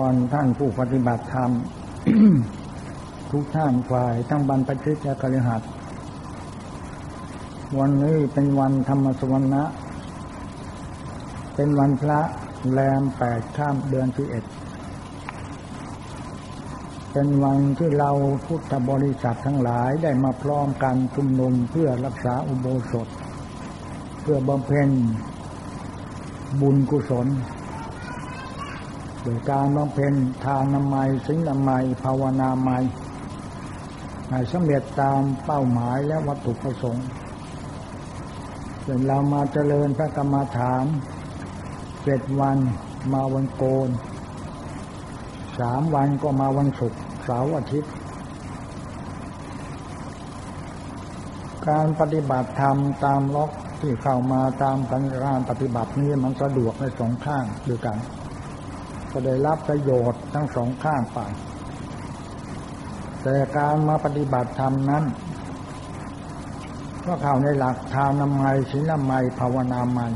อนท่านผู้ปฏิบัติธรรม ทุกท่านฝ่ายทั้งบรรพชิตและคฤหัสถ์วันนี้เป็นวันธรรมสวรรณะ เป็นวันพระแรมแปดข้ามเดือนที่เอ็ด เป็นวันที่เราพุทธบริษัททั้งหลายได้มาพร้อมกันชุมนุมเพื่อรักษาอุโบสถ เพื่อบำเพ็ญบุญกุศล โดยการบำเพ็ญทานนามัยสิงนามัย ภาวนามัยให้สำเร็จตามเป้าหมายและวัตถุประสงค์เดี๋ยวเรามาเจริญพระกรรมฐานเจ็ดวันมาวันโกนสามวันก็มาวันศุกร์เสาร์อาทิตย์ การปฏิบัติธรรมตามล็อกที่เข้ามาตามการปฏิบัตินี้มันสะดวกในสองข้างด้วยกัน ก็ได้รับประโยชน์ทั้งสองข้างไป แต่การมาปฏิบัติธรรมนั้น ก็เข้าในหลักทานามัยศีลนามัยภาวนามัย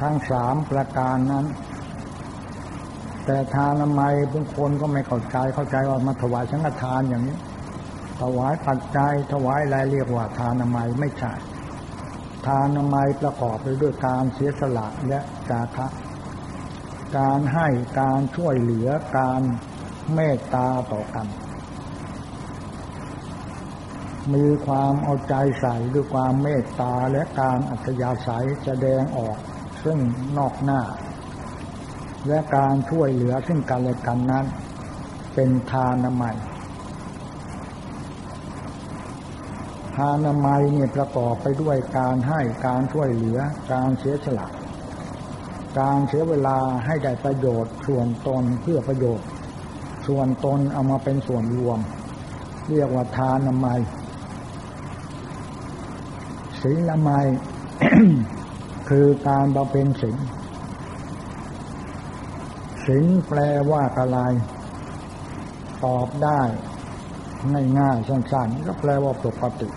ทั้งสามประการนั้น แต่ทานามัยบางคนก็ไม่เข้าใจเข้าใจว่ามาถวายสังฆทานอย่างนี้ ถวายปัจจัยถวายอะไรเรียกว่าทานามัยไม่ใช่ทานามัยประกอบไปด้วยการเสียสละและจาคะ การให้การช่วยเหลือการเมตตาต่อกัน มีความเอาใจใส่ด้วยความเมตตาและการอัธยาศัยแสดงออก ซึ่งนอกหน้า และการช่วยเหลือซึ่งกันและกันนั้น เป็นทานามัยทานามัยเนี่ยประกอบไปด้วยการให้การช่วยเหลือการเสียสละ การเสียเวลาให้ได้ประโยชน์ส่วนตนเพื่อประโยชน์ ส่วนตนเอามาเป็นส่วนรวม เรียกว่าทานนามัยศีลนามัยคือการบำเพ็ญศีลศีลแปลว่าอะไร ตอบได้ง่ายๆสั้นๆก็แปลว่าปกติ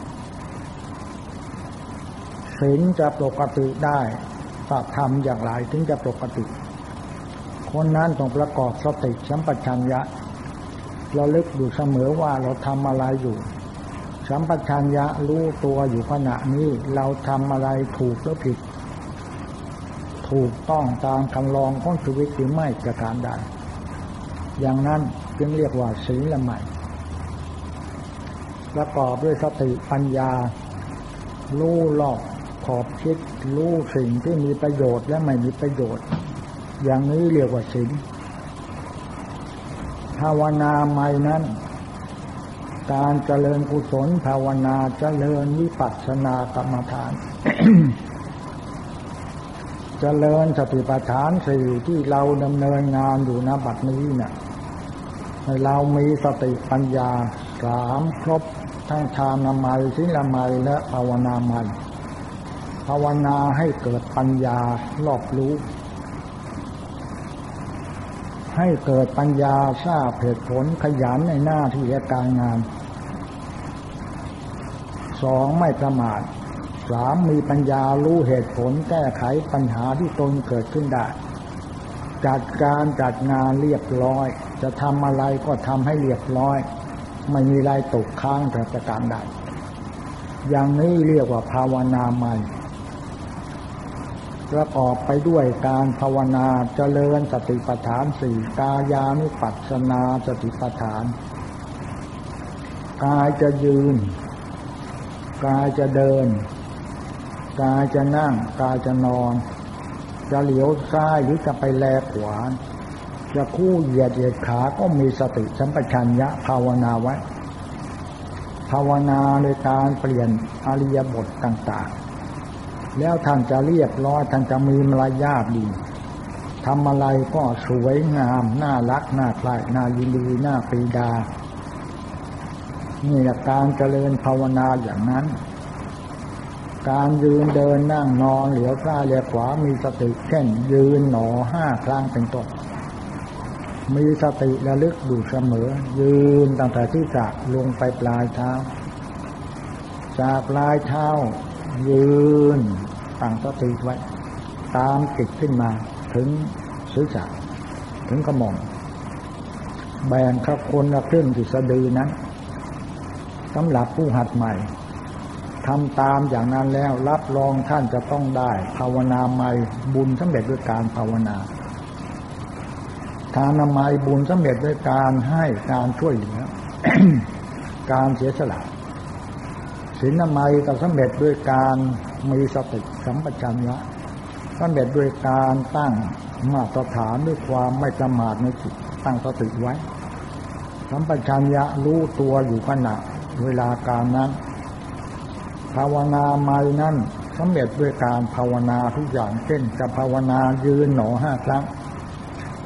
ศีลจะปกติได้ ถ้าทำอย่างไรถึงจะปกติ คนนั้นต้องประกอบสติสัมปชัญญะเราลึกอยู่เสมอว่าเราทำอะไรอยู่ สัมปชัญญะรู้ตัวอยู่ขณะนี้เราทำอะไรถูกหรือผิด ถูกต้องตามคำลองของชีวิตหรือไม่จะการใดอย่างนั้นจึงเรียกว่าศีลใหม่ประกอบด้วยสติปัญญารู้รอบ อบคิดรู้สิ่งที่มีประโยชน์และไม่มีประโยชน์ อย่างนี้เรียกว่าศีลภาวนาใหม่นั้น การเจริญกุศลภาวนาเจริญวิปัสสนากรรมฐาน เจริญสติปัฏฐานสี่ที่เราดำเนินงานอยู่ณบัดนี้เนะี่ยเรามีสติปัญญาสามครบทั้งทานามัยศีลมัยและภาวนามัย ภาวนาให้เกิดปัญญารอบรู้ ให้เกิดปัญญาทราบเหตุผลขยันในหน้าที่และการงาน สองไม่ประมาทสามมีปัญญารู้เหตุผลแก้ไขปัญหาที่ตนเกิดขึ้นได้ จัดการจัดงานเรียบร้อย จะทำอะไรก็ทำให้เรียบร้อย ไม่มีอะไรตกค้างประการใดอย่างนี้เรียกว่าภาวนาใหม่ ประกอบไปด้วยการภาวนาเจริญสติปัฏฐานสี่กายานุปัสสนาสติปัฏฐาน กายจะยืน กายจะเดิน กายจะนั่ง กายจะนอน จะเหลียวซ้ายหรือจะไปแลขวาจะคู่เหยียดเหยียดขาก็มีสติสัมปชัญญะภาวนาไว้ ภาวนาในการเปลี่ยนอริยบทต่าง แล้วท่านจะเรียบร้อยท่านจะมีมารยาทดีทำอะไรก็สวยงาม น่ารัก น่าใคร่น่ายินดี น่าปรีดา นี่แหละการเจริญภาวนาอย่างนั้น การยืนเดินนั่งนอนเหลียวซ้ายเหลียวขวามีสติเช่น ยืนหนอห้าครั้งเป็นต้นมีสติระลึกอยู่เสมอ ยืนตั้งแต่ที่จะลงไปปลายเท้า จากปลายเท้า ยืนตั้งสติไว้ ตามจิตขึ้นมาถึงศีรษะถึงกระหม่อมแบ่งข้าคนละครึ่งที่สะดือนั้นสำหรับผู้หัดใหม่ทำตามอย่างนั้นแล้วรับรองท่านจะต้องได้ ภาวนาใหม่บุญสำเร็จด้วยการภาวนาทานนามัยบุญสำเร็จด้วยการให้การช่วยเหลือการเสียสละ ศีลนามัยก็สำเร็จด้วยการมีสติสัมปชัญญะสำเร็จด้วยการตั้งมาตรฐานด้วยความไม่ประมาทในจิตตั้งสติไว้ สัมปชัญญะรู้ตัวอยู่ขณะเวลาการนั้นภาวนาใหม่นั้นสำเร็จด้วยการภาวนาทุกอย่างเช่น จะภาวนายืนหนอห้าครั้ง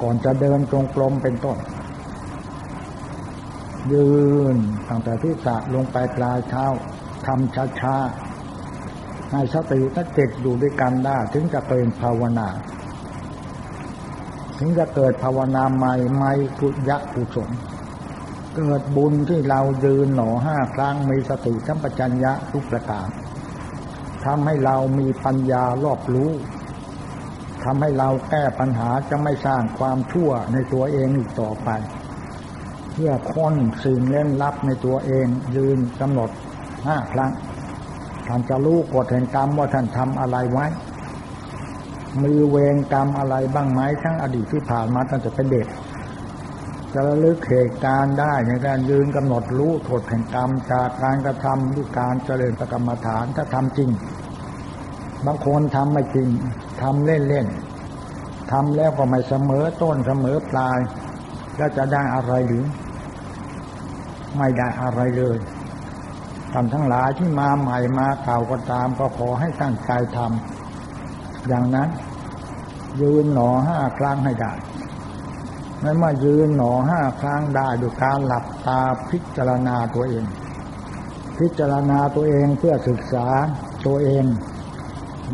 ก่อนจะเดินตรงกลมเป็นต้น ยืนตั้งแต่ที่สะลงไปปลายเท้า ทำช้าๆให้สติถ้าเจ็ดอยู่ด้วยกันได้ ถึงจะเป็นภาวนา ถึงจะเกิดภาวนาใหม่ใหม่กุยะกุศลเกิดบุญที่เรายืนหนอห้าครั้งมีสติสัมปชัญญะทุกประการทำให้เรามีปัญญารอบรู้ทำให้เราแก้ปัญหาจะไม่สร้างความชั่วในตัวเองอีกต่อไป เพื่อค้นสิ่งเล่นลับในตัวเองยืนกำหนด ห้าครั้ง ท่านจะรู้กฎแห่งกรรมว่าท่านทำอะไรไว้ มีเวรกรรมอะไรบ้างไหมทั้งอดีตที่ผ่านมาตั้งแต่เป็นเด็ก จะระลึกเหตุการณ์ได้ในการยืนกำหนดรู้โทษแห่งกรรมจากการกระทำด้วยการเจริญประกรรมฐานถ้าทำจริง บางคนทำไม่จริงทำเล่นๆทำแล้วก็ไม่เสมอต้นเสมอปลาย แล้วจะได้อะไรหรือไม่ได้อะไรเลย ท่านทั้งหลายที่มาใหม่มาเก่าก็ตามก็ขอให้ตั้งใจทำอย่างนั้น ยืนหนอห้าครั้งให้ได้ไม่มายืนหนอห้าครั้งได้ด้วยการหลับตาพิจารณาตัวเอง พิจารณาตัวเองเพื่อศึกษาตัวเอง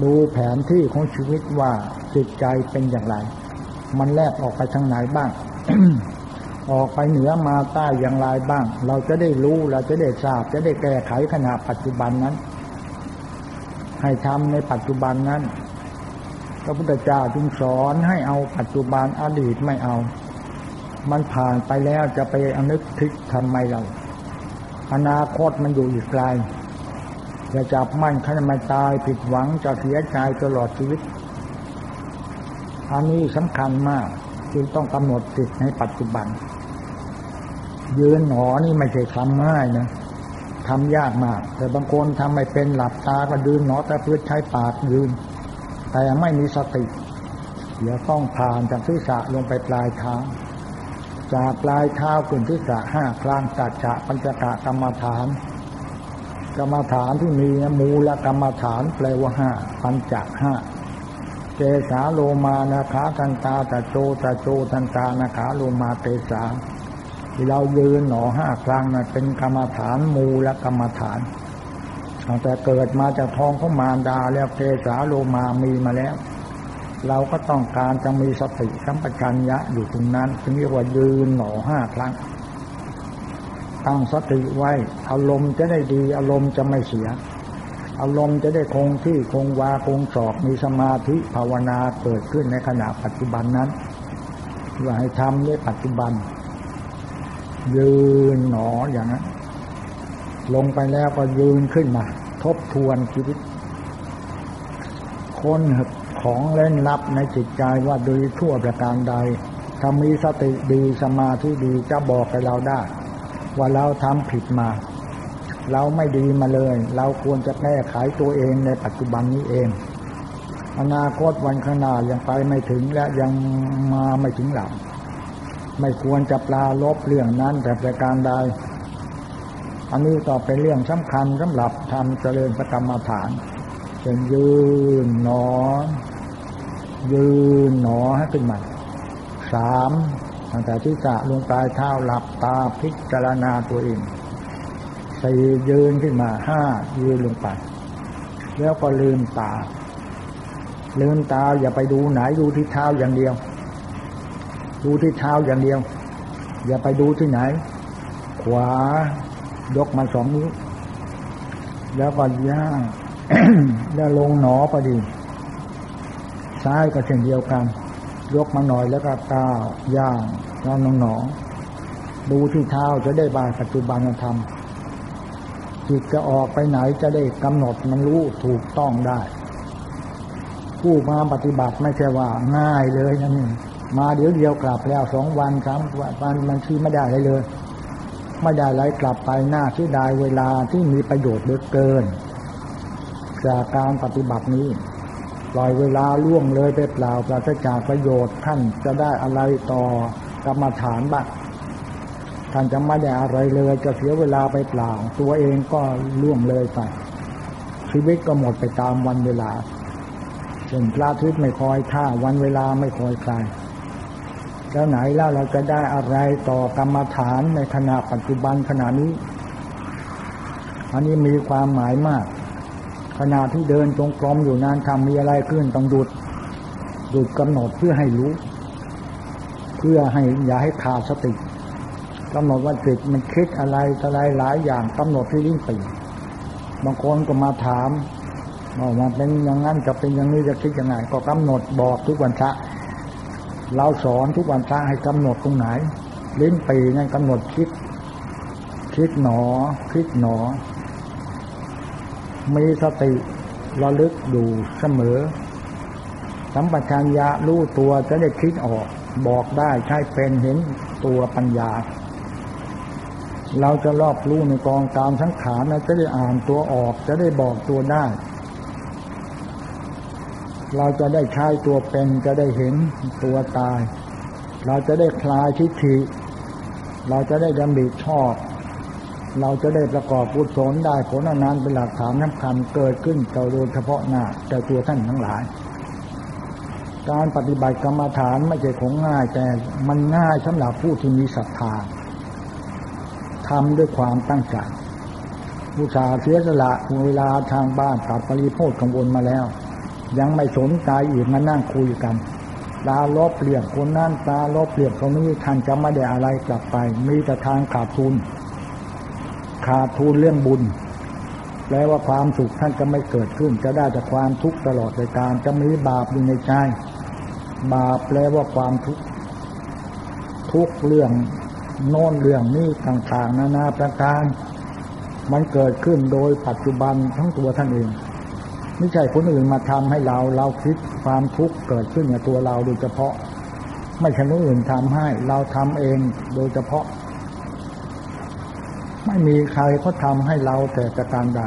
ดูแผนที่ของชีวิตว่าจิตใจเป็นอย่างไร มันแลกออกไปทางไหนบ้าง ออกไปเหนือมาใต้อย่างไรบ้าง เราจะได้รู้เราจะได้ทราบ จะได้แก้ไขขณะปัจจุบันนั้น ให้ทำในปัจจุบันนั้นพระพุทธเจ้าจึงสอนให้เอาปัจจุบันอดีตไม่เอา มันผ่านไปแล้วจะไปอนึกทิกทำไมเรา อนาคตมันอยู่อีกไกลจะจับมั่นขณะมาตายผิดหวังจะเสียใจตลอดชีวิต อันนี้สำคัญมากจึงต้องกำหนดจิตในปัจจุบัน ยืนหนอนี่ไม่ใช่ทำง่ายนะทำยากมาก แต่บางคนทำไม่เป็นหลับตาก็ยืนหนอแต่เพื่อใช้ปากยืน แต่ไม่มีสติเดี๋ยวต้องผ่านจากศีรษะลงไปปลายเท้าจากปลายเท้าขึ้นที่สะห้าครั้งตัดจะปัญจกะกรรมฐาน กรรมฐานที่มีมูลกรรมฐานแปลว่าห้าปัญจห้าเจสาโลมานาขาทันตาตะโจตะโจทันตานาขาโลมาเตสา ที่เรายืนหนอห้าครั้งนะเป็นกรรมฐานมูและกรรมฐานตั้งแต่เกิดมาจากท้องของมารดาแล้วเกสาโลมามีมาแล้ว เราก็ต้องการจะมีสติสัมปชัญญะอยู่ตรงนั้นถึงเรียกว่ายืนหนอห้าครั้งตั้งสติไว้อารมณ์จะได้ดี อารมณ์จะไม่เสีย อารมณ์จะได้คงที่คงวาคงสอบมีสมาธิภาวนาเกิดขึ้นในขณะปัจจุบันนั้นว่าให้ทำในปัจจุบัน ยืนหนออย่างนั้นลงไปแล้วก็ยืนขึ้นมา ทบทวนชีวิต คนของเล่นลับในจิตใจว่าดยทั่วประการใดถ้ามีสติดีสมาธิดีจะบอกให้เราได้ ว่าเราทำผิดมา เราไม่ดีมาเลย เราควรจะแก้ไขตัวเองในปัจจุบันนี้เอง อนาคตวันข้างหน้ายังไปไม่ถึงและยังมาไม่ถึงหลัง ไม่ควรจะปลาลบเรื่องนั้นแต่ประการใด อันนี้ก็เป็นเรื่องสำคัญสำหรับทำเจริญสกรรมฐานเป็นยืนหนอ ยืนหนอให้ขึ้นมาสามตั้งแต่ที่จะลงปลายเท้าหลับตาพิจารณาตัวเองสี่ยืนขึ้นมาห้ายืนลงไป แล้วก็ลืมตา ลืมตาอย่าไปดูไหนดูที่เท้าอย่างเดียว ดูที่เท้าอย่างเดียว อย่าไปดูที่ไหน ขวายกมาสองนิ้วแล้วก็ย่างแล้วลงหนอพอดี ซ้ายก็เช่นเดียวกัน ยกมาหน่อยแล้วก็ก้าวย่างน้องหนอ ดูที่เท้าจะได้บาปัจจุบันธรรมจิตจะออกไปไหนจะได้กำหนดมันรู้ถูกต้องได้ ผู้มาปฏิบัติไม่ใช่ว่าง่ายเลยนะนี่ มาเดี๋ยวเดียวกลับแล้วสองวันสามวันมันที่ไม่ได้เลยเลย ไม่ได้ไรกลับไปหน้าที่ได้เวลาที่มีประโยชน์เหลือเกิน จากการปฏิบัตินี้ปล่อยเวลาล่วงเลยไปเปล่าปราศจากประโยชน์ท่านจะได้อะไรต่อกรรมฐานบ้างท่านจะไม่ได้อะไรเลยจะเสียเวลาไปเปล่า ตัวเองก็ล่วงเลยไปชีวิตก็หมดไปตามวันเวลาเช่นพระทิตย์ไม่คอยท่าวันเวลาไม่คอยใคร แล้วไหนแล้วเราจะได้อะไรต่อกรรมฐานในขณะปัจจุบันขณะนี้ อันนี้มีความหมายมาก ขณะที่เดินตรงกลมอยู่นานทำมีอะไรขึ้นต้องหยุดหยุดกำหนดเพื่อให้รู้ เพื่อให้อย่าให้ขาดสติกำหนดว่าจิตมันคิดอะไรอะไรหลายอย่างกำหนดที่ลิ้นปีบางคนก็มาถามบอกมาเป็นอย่างนั้นจะเป็นอย่างนี้จะคิดยังไงก็กำหนดบอกทุกวันพระ เราสอนทุกวันพระให้กำหนดตรงไหน ลิ้นปีนั่นกำหนดคิด คิดหนอ คิดหนอ มีสติระลึกอยู่เสมอ สัมปชัญญะรู้ตัวจะได้คิดออก บอกได้ใช่เป็นเห็นตัวปัญญา เราจะรอบรู้ในกองตามสังขารนะจะได้อ่านตัวออก จะได้บอกตัวได้ เราจะได้ใช้ตัวเป็นจะได้เห็นตัวตาย เราจะได้คลายทิฏฐิ เราจะได้ดำริชอบ เราจะได้ประกอบกุศลได้ผลนานเป็นหลักฐานสำคัญเกิดขึ้นโดยเฉพาะหน้าแต่ตัวท่านทั้งหลาย การปฏิบัติกรรมฐานไม่ใช่ของง่าย แต่มันง่ายสำหรับผู้ที่มีศรัทธาทำด้วยความตั้งใจผู้ชาเสียสละเวลาทางบ้านตัดปริโภคกังวลมาแล้ว ยังไม่สนใจอีกมานั่งคุยกันตาลบเปลี่ยนคนนั่นตาลบเปลี่ยนคนนี้ท่านจะไม่ได้อะไรกลับไป มีแต่ทางขาดทุน ขาดทุนเรื่องบุญแปลว่าความสุขท่านจะไม่เกิดขึ้น จะได้แต่ความทุกข์ตลอดในการจะมีบาปอยู่ในใจ บาปแปลว่าความทุกข์ทุกเรื่องโน่นเรื่องนี้ต่างๆ นานาประการ มันเกิดขึ้นโดยปัจจุบันทั้งตัวท่านเอง ไม่ใช่คนอื่นมาทำให้เราเราคิดความทุกข์เกิดขึ้นในตัวเราโดยเฉพาะ ไม่ใช่คนอื่นทำให้เราทำเองโดยเฉพาะ ไม่มีใครเขาทาให้เราแต่ประการใด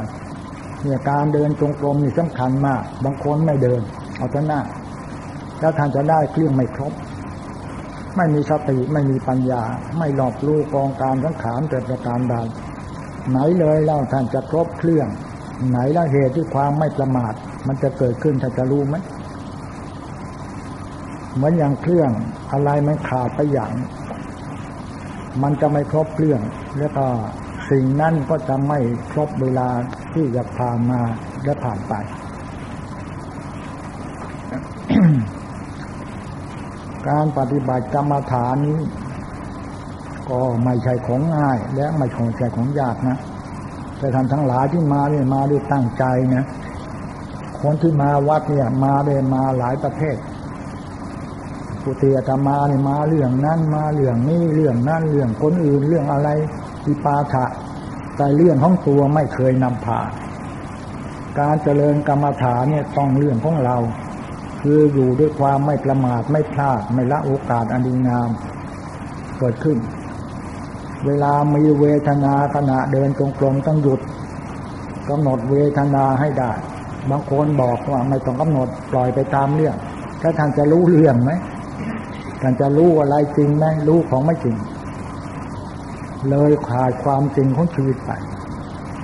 เนี่ยการเดินจงกรมนี่สำคัญมาก บางคนไม่เดิน เอาแต่หน้าแล้วท่านจะได้เครื่องไม่ครบ ไม่มีสติไม่มีปัญญา ไม่หลอกลูกกองการสังขารแต่ประการใดไหนเลยเล่าท่านจะครบเครื่อง ไหนละเหตุที่ความไม่ประมาท มันจะเกิดขึ้นท่านจะรู้ไหมเหมือนอย่างเครื่องอะไรมันขาดไปอย่าง มันจะไม่ครบเครื่อง แล้วก็สิ่งนั้นก็จะไม่ครบเวลาที่จะผ่านมาและผ่านไป การปฏิบัติกรรมฐานนี้ ก็ไม่ใช่ของง่ายและไม่ของใช่ของยากนะ แต่ท่านทั้งหลายที่มาเนี่ยมาด้วยตั้งใจนะคนที่มาวัดเนี่ย มาเลยมาหลายประเทศปุติอาตมาเนี่ยมาเรื่องนั้นมาเรื่องนี้เรื่องนั้นเรื่องคนอื่นเรื่องอะไรที่ปาถะแต่เรื่องของตัวไม่เคยนำผาการเจริญกรรมฐานเนี่ยต้องเรื่องของเรา คืออยู่ด้วยความไม่ประมาทไม่พลาดไม่ละโอกาสอันดีงามเกิดขึ้น เวลามีเวทนาขณะเดินจงกรมต้องหยุดกำหนดเวทนาให้ได้ บางคนบอกว่าไม่ต้องกำหนดปล่อยไปตามเรื่องถ้าท่านจะรู้เรื่องไหมท่านจะรู้อะไรจริงไหมรู้ของไม่จริง เลยขาดความจริงของชีวิตไป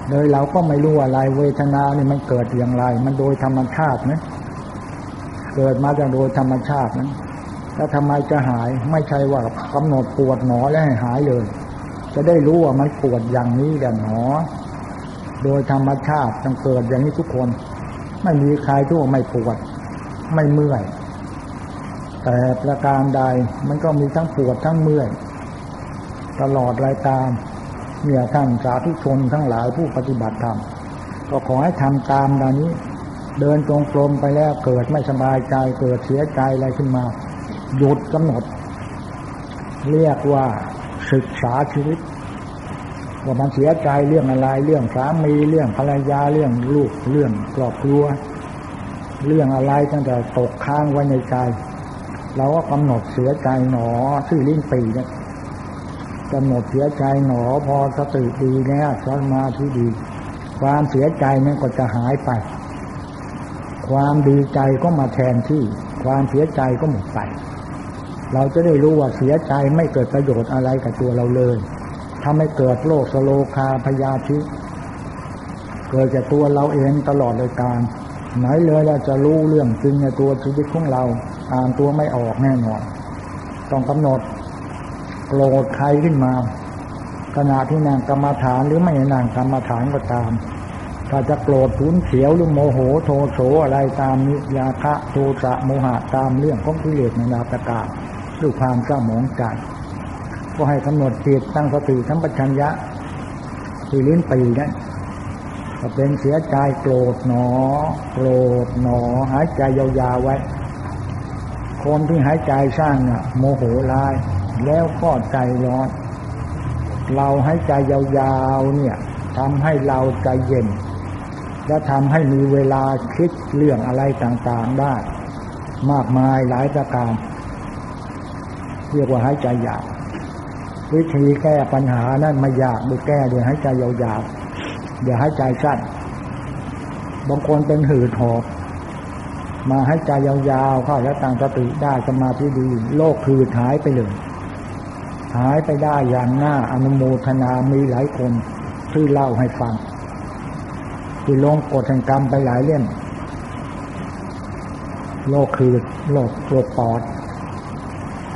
เลยเราก็ไม่รู้อะไรเวทนานี่มันเกิดอย่างไร มันโดยธรรมชาตินะเกิดมาจากโดยธรรมชาตินั้นถ้าทำไมจะหายไม่ใช่ว่ากำหนดปวดหนอแล้วหหายเลย จะได้รู้ว่ามันปวดอย่างนี้อย่างหนอ โดยธรรมชาติต้องเกิดอย่างนี้ทุกคน ไม่มีใครที่ว่าไม่ปวด ไม่เมื่อย แต่ประการใดมันก็มีทั้งปวดทั้งเมื่อย ตลอดรายการเนี่ยท่านสาธุชนทั้งหลายผู้ปฏิบัติธรรมก็ขอให้ทำตามดานี้ เดินตรงกลมไปแล้วเกิดไม่สบายใจเกิดเสียใจอะไรขึ้นมา หยุดกำหนด เรียกว่าศึกษาชีวิต ว่ามันเสียใจเรื่องอะไร เรื่องสามีเรื่องภรรยาเรื่องลูกเรื่องครอบครัว เรื่องอะไรตั้งแต่ตกค้างไว้ในใจเราก็กำหนดเสียใจหนอชื่อลิ้นปีเนี่ยกำหนดเสียใจหนอพอสติดีแล้วสมาธิดี ความเสียใจนั้นก็จะหายไป ความดีใจก็มาแทนที่ ความเสียใจก็หมดไป เราจะได้รู้ว่าเสียใจไม่เกิดประโยชน์อะไรกับตัวเราเลย ถ้าไม่เกิดโรคสโลคาพยาธิ เกิดจากตัวเราเองตลอดเลยการ ไหนเลยเราจะรู้เรื่องจริงในตัวชีวิตของเรา อ่านตัวไม่ออกแน่นอน ต้องกำหนดโกรธใครขึ้นมา ขณะที่นางกรรมฐานหรือไม่นางกรรมฐานก็ตาม ถ้าจะโกรธทุนเขียวหรือโมโหโทโสอะไรตามนิยาคะโทสะโมหะตามเรื่องของกิเลสในนาตกาด้วยความเศร้าหมองใจ ก็ให้กำหนดจิตตั้งสติทั้งปัญญะที่ลิ้นปีนั้นก็เป็นเสียใจโกรธหนอ โกรธหนอ หายใจยาวๆไว้ คนที่หายใจสั้นน่ะ โมโหร้าย แล้วก็ใจร้อน เราหายใจยาวๆเนี่ยทำให้เราใจเย็น และทำให้มีเวลาคิดเรื่องอะไรต่างๆได้ มากมายหลายประการ เรียกว่าหายใจยาว วิธีแก้ปัญหานั้นไม่ยากดูแก้โดยใหายใจยาวๆอย่าให้ใจสั้นบางคนเป็นหืดหอบมาให้ใจยาวๆเข้าแล้วตั้งสติได้สมาธิดี โลกคือหายไปเลยหายไปได้อย่างหน้าอนุโมทนามีหลายคนที่เล่าให้ฟัง ที่ลงกฎแห่งกรรมไปหลายเล่มโลกคือโลกโรคปอด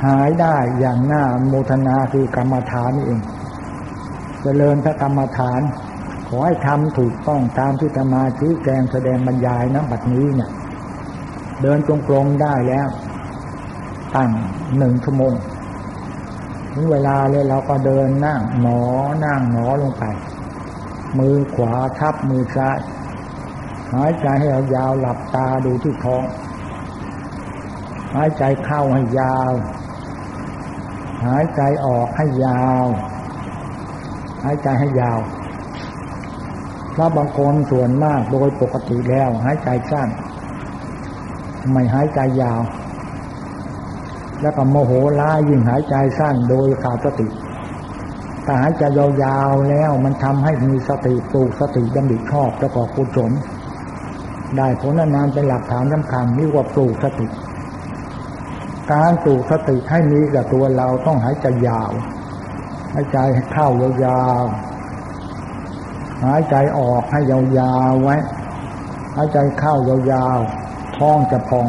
หายได้อย่างหน้าโมทนาคือกรรมฐานนี่เองจเจริญพระกรรมฐาน ขอให้ทำถูกต้องตามที่ธรรมาชี้แจงแสดงบรรยายนะบัดนี้เนี่ย เดินจงกรมได้แล้ว ตั้งหนึ่งชั่วโมงถึงเวลาเลยเราก็เดินนั่งหนอนั่งหนอลงไป มือขวาทับมือซ้ายหายใจให้ยาวหลับตาดูที่ท้องหายใจเข้าให้ยาว หายใจออกให้ยาว หายใจให้ยาวพระบางคนส่วนมากโดยปกติแล้ว หายใจสั้นไม่หายใจยาว แล้วก็โมโหร้ายิ่งหายใจสั้นโดยขาดสติถ้าหายใจยาวๆแล้วมันทำให้มีสติปลูกสติดำดิชอบแล้วก็กุศลได้ผลนานเป็นหลักฐานสำคัญนี่ว่าปลูกสติ การปลูกสติให้มีกับตัวเราต้องหายใจยาว หายใจเข้ายาวๆหายใจออกให้ยาวๆไว้ หายใจเข้ายาวๆท้องจะพอง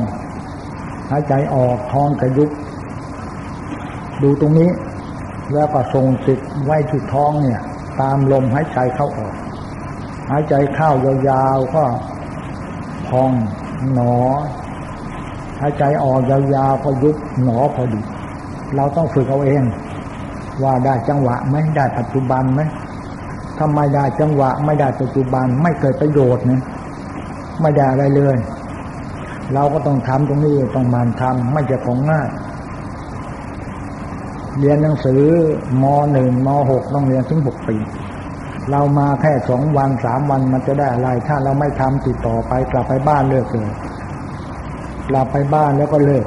หายใจออกท้องจะยุบดูตรงนี้แล้วก็ทรงจิตไว้ที่ท้องเนี่ย ตามลมหายใจเข้าออก หายใจเข้ายาวๆก็พองหนอ หายใจออกยาวๆพอยุบหนอพอดี เราต้องฝึกเอาเอง ว่าได้จังหวะไหมได้ปัจจุบันไหมทำไมได้จังหวะ ไม่ได้ปัจจุบันไม่เกิดประโยชน์เนี่ยไม่ได้อะไรเลย เราก็ต้องทำตรงนี้ต้องมันทำไม่จะของง่ายเรียนหนังสือมหนึ่งมหกต้องเรียนถึงหกปีเรามาแค่สองวันสามวันมันจะได้อะไร ถ้าเราไม่ทำติดต่อไปกลับไปบ้านเลิกเลย กลับไปบ้านแล้วก็เลิก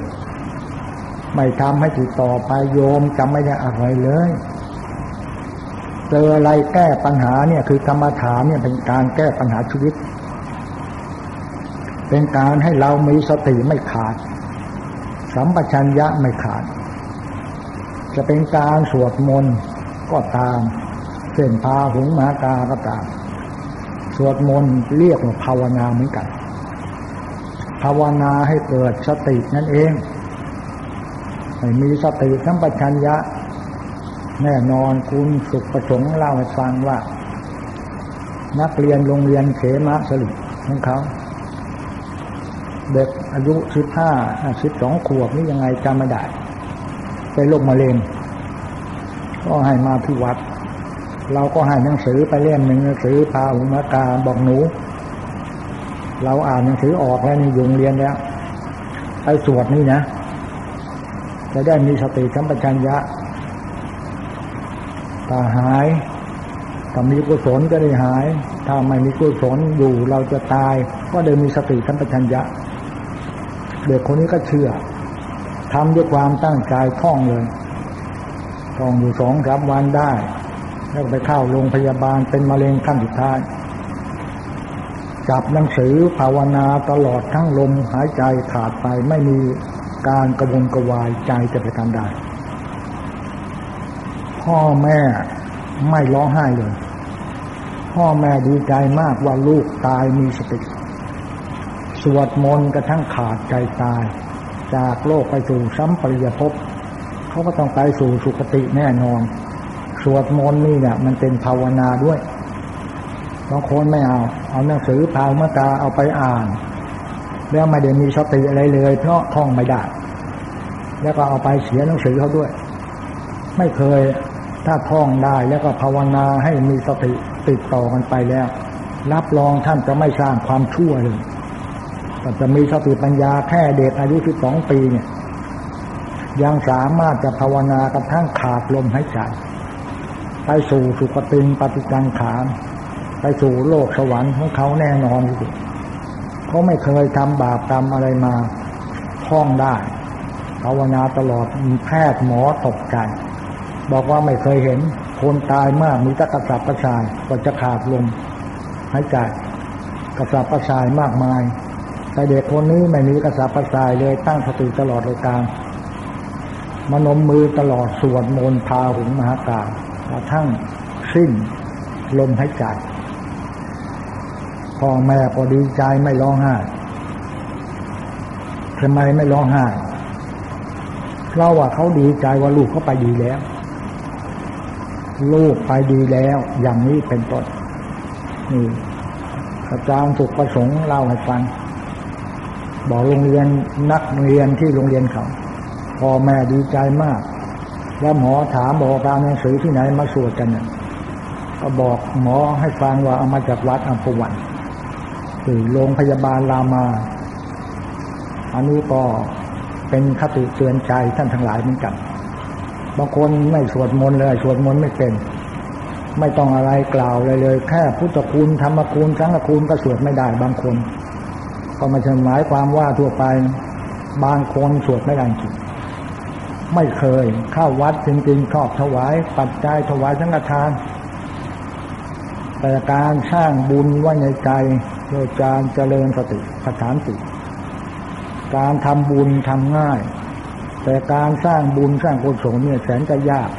ไม่ทำให้ติดต่อไปโยมจำไม่ได้อะไรเลยเจออะไรแก้ปัญหาเนี่ยคือกรรมฐานเนี่ยเป็นการแก้ปัญหาชีวิต เป็นการให้เรามีสติไม่ขาด สัมปชัญญะไม่ขาด จะเป็นการสวดมนต์ก็ตาม เส้นพาหุงมากาก็ตาม สวดมนต์เรียกว่าภาวนาเหมือนกันาวนาให้เกิดสตินั่นเองให้มีสติทั้งปัญญะ แน่นอนคุณสุขประสงค์เล่าให้ฟังว่า นักเรียนโรงเรียนเขมาสลิของเขา เด็กอายุสิบห้าสิบสองขวบนี่ยังไงจำไม่ได้ ไปโรคมะเร็งก็ให้มาที่วัด เราก็ให้หนังสือไปเล่มหนึ่งหนังสือพาหุมากาบอกหนู เราอ่านหนังสือออกแล้วนี่ยุงเรียนแล้วไปสวดนี่นะจะได้มีสติสัมปชัญญะถ้าหายถ้ามีกุศลจะได้หาย ถ้าไม่มีกุศลอยู่เราจะตาย ก็เลยมีสติสัมปชัญญะ เด็กคนนี้ก็เชื่อทำด้วยความตั้งใจท่องเลยท่องอยู่สองสามวันได้ แล้วไปเข้าโรงพยาบาลเป็นมะเร็งขั้นสุดท้าย จับหนังสือภาวนาตลอดทั้งลมหายใจขาดไปไม่มีการกระวนกระวายใจจะไปทำได้พ่อแม่ไม่ร้องไห้เลย พ่อแม่ดีใจมากว่าลูกตายมีสติสวดมนต์กระทั่งขาดใจตาย จากโลกไปสู่สัมปริยภพเขาก็ต้องไปสู่สุคติแน่นอน สวดมนต์นี่เนี่ยมันเป็นภาวนาด้วย บางคนไม่เอา เอาหนังสือพาวมาตาเอาไปอ่าน แล้วไม่ได้มีสติอะไรเลย เพราะท่องไม่ได้ แล้วก็เอาไปเสียหนังสือเขาด้วย ไม่เคยถ้าท่องได้แล้วก็ภาวนาให้มีสติติดต่อกันไปแล้ว รับรองท่านจะไม่สร้างความชั่วเลยแต่จะมีสติปัญญาแค่เด็กอายุสิบสองปีเนี่ย ยังสามารถจะภาวนากระทั่งขาดลมหายใจไปสู่สุคติงปฏิจังขาม ไปสู่โลกสวรรค์ของเขาแน่นอนที่สุดเขาไม่เคยทำบาปกรรมอะไรมาท่องได้ภาวนาตลอดแพทย์หมอตกใจบอกว่าไม่เคยเห็นคนตายมากมีตะกระสับกระส่ายก็จะขาดลมหายใจกระสับกระส่ายมากมาย แต่เด็กคนนี้ไม่มีกระสับกระส่ายเลยตั้งสติตลอดเลยการมนมมือตลอดสวดมนต์พาหุงมหากาบกระทั่งสิ้นลมหายใจ พ่อแม่ก็ดีใจไม่ร้องไห้ทำไมไม่ร้องไห้เพราะว่าเขาดีใจว่าลูกเขาไปดีแล้ว ลูกไปดีแล้ว อย่างนี้เป็นต้นนี่อาจารย์สุขประสงค์เล่าให้ฟังบอกโรงเรียนนักเรียนที่โรงเรียนเขาพ่อแม่ดีใจมาก แล้วหมอถามบอกการหนังสือที่ไหนมาสวดกันเนี่ยก็บอกหมอให้ฟังว่าเอามาจากวัดอัมพวัน คือโรงพยาบาลรามา อันนี้ก็เป็นคติเตือนใจท่านทั้งหลายเหมือนกัน บางคนไม่สวดมนต์เลยสวดมนต์ไม่เป็น ไม่ต้องอะไรกล่าวเลยเลย แค่พุทธคุณธรรมคุณสังฆคุณก็สวดไม่ได้บางคนก็ม่ใช่หมายความว่าทั่วไปบางคนสวดไม่ได้จริงไม่เคยเข้าวัดจริงๆชอบถวาย ปัจจัยถวายสังฆทาน แต่การสร้างบุญไว้ในใจ โดยการเจริญสติปัฏฐานติ การทำบุญทำง่าย แต่การสร้างบุญสร้างกุศลเนี่ยแสนจะยาก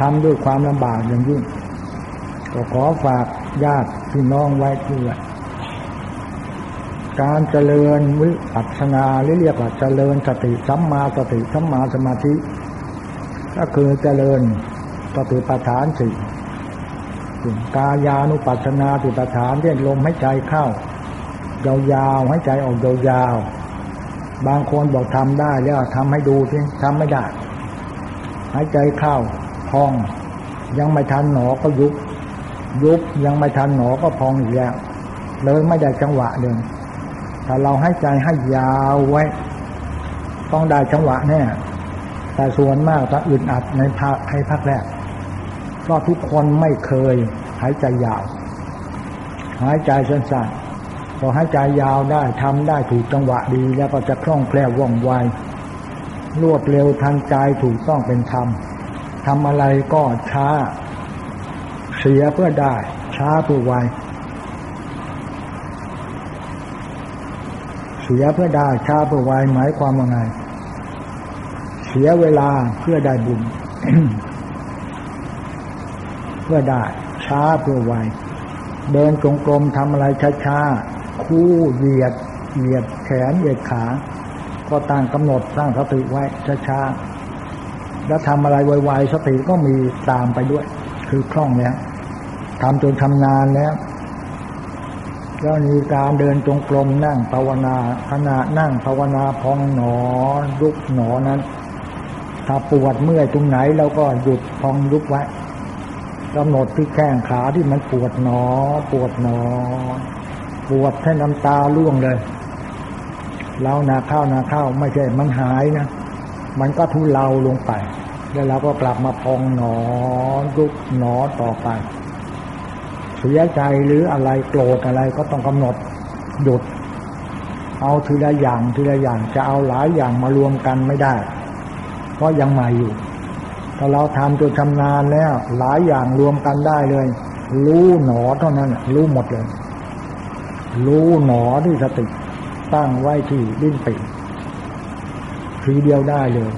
ทำด้วยความลำบากอย่างยิ่ง ก็ขอฝากญาติพี่น้องไว้ด้วยการเจริญวิปัสสนาหรือเรียกว่าเจริญสติสัมมาสติสัมมาสมาธิ ก็คือเจริญสติปัฏฐานสี่ กายานุปัสนาติปัฏฐานเรียกลมให้ใจเข้ายาวๆให้ใจออกยาวๆบางคนบอกทำได้แล้วทำให้ดูที่ทำไม่ได้หายใจเข้าพอง ยังไม่ทันหนอก็ยุบ ยุบยังไม่ทันหนอก็พองอีกแล้วเลยไม่ได้จังหวะเดินถ้าเราให้ใจให้ยาวไว้ ต้องได้จังหวะแน่แต่ส่วนมากจะอึดอัดในภาคให้ภาคแรก เพราะทุกคนไม่เคยหายใจยาว หายใจสั้นๆพอหายใจยาวได้ทำได้ถูกจังหวะดี แล้วก็จะคล่องแคล่วว่องไวรวดเร็วทันใจถูกต้องเป็นธรรมทำอะไรก็ช้า เสียเพื่อได้ ช้าเพื่อไวเสียเพื่อได้ช้าเพื่อไวหมายความว่าไง เสียเวลาเพื่อได้บุญ พื่อได้ ช้าเพื่อไวเดินจงกรมทำอะไรช้าๆคู่เหยียดเหยียดแขนเหยียดขา ก็ตั้งกำหนดสร้างสติไว้ช้าๆแล้วทำอะไรไวๆสติก็มีตามไปด้วย คือคล่องแล้วทำจนทำนานแล้วแล้วมีการเดินจงกรมนั่งภาวนาขณะนั่งภาวนาพองหนอยุบหนอนั้น ถ้าปวดเมื่อยตรงไหนเราก็หยุดพองยุบไว้ กำหนดที่แข้งขาที่มันปวดหนอ ปวดหนอ ปวดให้น้ำตาล่วงเลยแล้วนาข้าวนาข้าวไม่ใช่มันหายนะ มันก็ทุเลาลงไป แล้วเราก็กลับมาพองหนอรุกหนอต่อไป เสียใจหรืออะไรโกรธอะไรก็ต้องกำหนดหยุด เอาทีละอย่างทีละอย่างจะเอาหลายอย่างมารวมกันไม่ได้ เพราะยังใหม่อยู่ ถ้าเราทำจนชำนาญแล้ว หลายอย่างรวมกันได้เลย รู้หนอเท่านั้นรู้หมดเลย รู้หนอที่สติ ตั้งไว้ที่ดิ้นปีทีเดียวได้เลย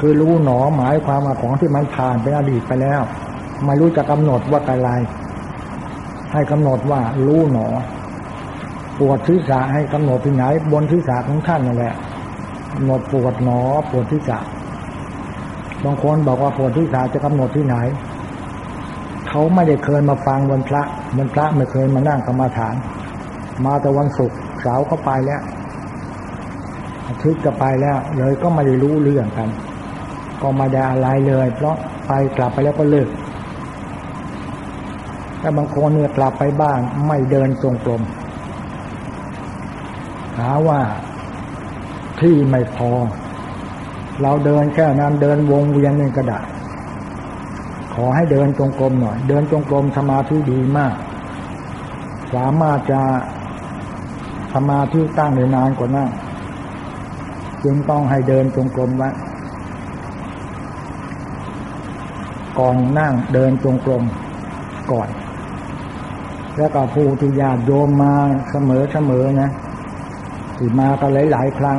คือรู้หนอหมายความว่าของที่มันผ่านไปอดีตไปแล้วไม่รู้จะกำหนดว่าอะไร ให้กำหนดว่ารู้หนอ ปวดทิศะให้กำหนดที่ไหนบนทิศะของท่านนั่นแหละกำหนดปวดหนอ ปวดทิศะ บางคนบอกว่าปวดทิศะจะกำหนดที่ไหน เขาไม่ได้เคยมาฟังวันพระวันพระไม่เคยมานั่งกรรมาฐาน มาแต่วันศุกร์เสาร์เขาไปแล้วอาทิตย์ก็ไปแล้ว เลยก็ไม่ได้รู้เรื่องกัน ก็มาได้อะไรเลย เพราะไปกลับไปแล้วก็เลิกแต่บางคนเนี่ยกลับไปบ้านไม่เดินตรงกลมหาว่าที่ไม่พอ เราเดินแค่นั้นเดินวงเวียนนี่ก็ได้ขอให้เดินจงกรมหน่อย เดินจงกรมสมาธิดีมาก สามารถจะสมาธิตั้งได้นานกว่านั่งจึงต้องให้เดินจงกรมไว้ก่อนนั่งเดินจงกรมก่อน แล้วก็ผู้ที่ญาติโยมมาเสมอเสมอนะที่มาก็หลายหลายครั้ง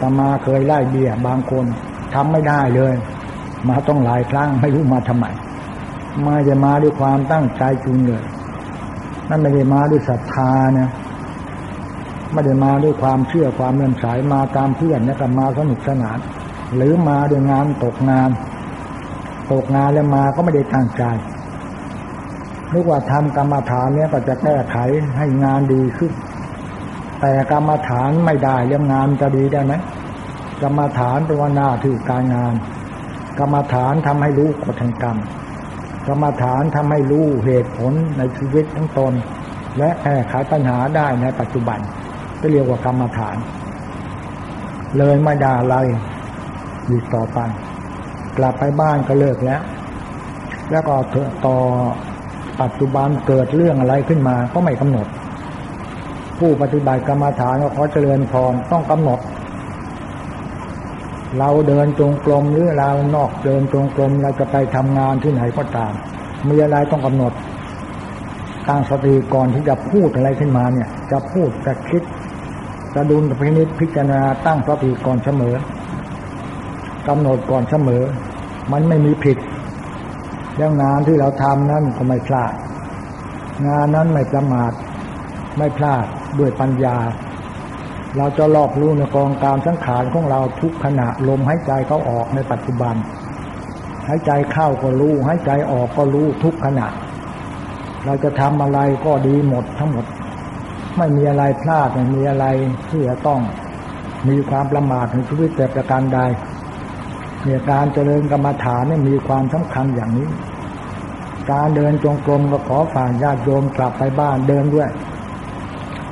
ตมาเคยไล่เบี้ย บางคนทำไม่ได้เลย มาต้องหลายครั้งไม่รู้มาทำไมมาจะมาด้วยความตั้งใจจุงเลยนั่นไม่ได้มาด้วยศรัทธานะไม่ได้มาด้วยความเชื่อความเลื่อมใสมาตามเพื่อนนะก็มาสนุกสนาน หรือมาด้วยงานตกงาน ตกงานแล้วมาก็ไม่ได้ตั้งใจนึกว่าทำกรรมฐานเนี้ยก็จะแก้ไขให้งานดีขึ้น แต่กรรมฐานไม่ได้เรื่องงานจะดีได้ไหมกรรมฐานเป็นว่าหน้าที่การงาน กรรมฐานทำให้รู้กฎแห่งกรรม กรรมฐานทำให้รู้เหตุผลในชีวิตทั้งตน และแก้ไขปัญหาได้ในปัจจุบันก็เรียกว่ากรรมฐาน เลยไม่ด่าอะไรอีกต่อไปกลับไปบ้านก็เลิกแล้ว แล้วก็ต่อปัจจุบันเกิดเรื่องอะไรขึ้นมาก็ไม่กำหนด ผู้ปฏิบัติกรรมฐานก็ขอเจริญพรต้องกำหนด เราเดินจงกรมหรือเรานอกเดินจงกรมเราจะไปทำงานที่ไหนก็ตามมีอะไรต้องกำหนดตั้งสติก่อนที่จะพูดอะไรขึ้นมาเนี่ย จะพูดจะคิดจะดุลพินิจพิจารณาตั้งสติก่อนเสมอกำหนดก่อนเสมอ มันไม่มีผิดเรื่องงานที่เราทำนั้นก็ไม่พลาด งานนั้นไม่ประมาทไม่พลาด ด้วยปัญญา เราจะรอบรู้ในกองการสังขารของเราทุกขณะลมหายใจเขาออกในปัจจุบันหายใจเข้าก็รู้หายใจออกก็รู้ทุกขณะ เราจะทำอะไรก็ดีหมดทั้งหมด ไม่มีอะไรพลาดไม่มีอะไรที่จะต้องมีความประมาทในชีวิตแต่ประการใดเนี่ยการเจริญกรรมฐานนี่มีความสำคัญอย่างนี้ การเดินจงกรมก็ขอฝากญาติโยมกลับไปบ้านเดินด้วย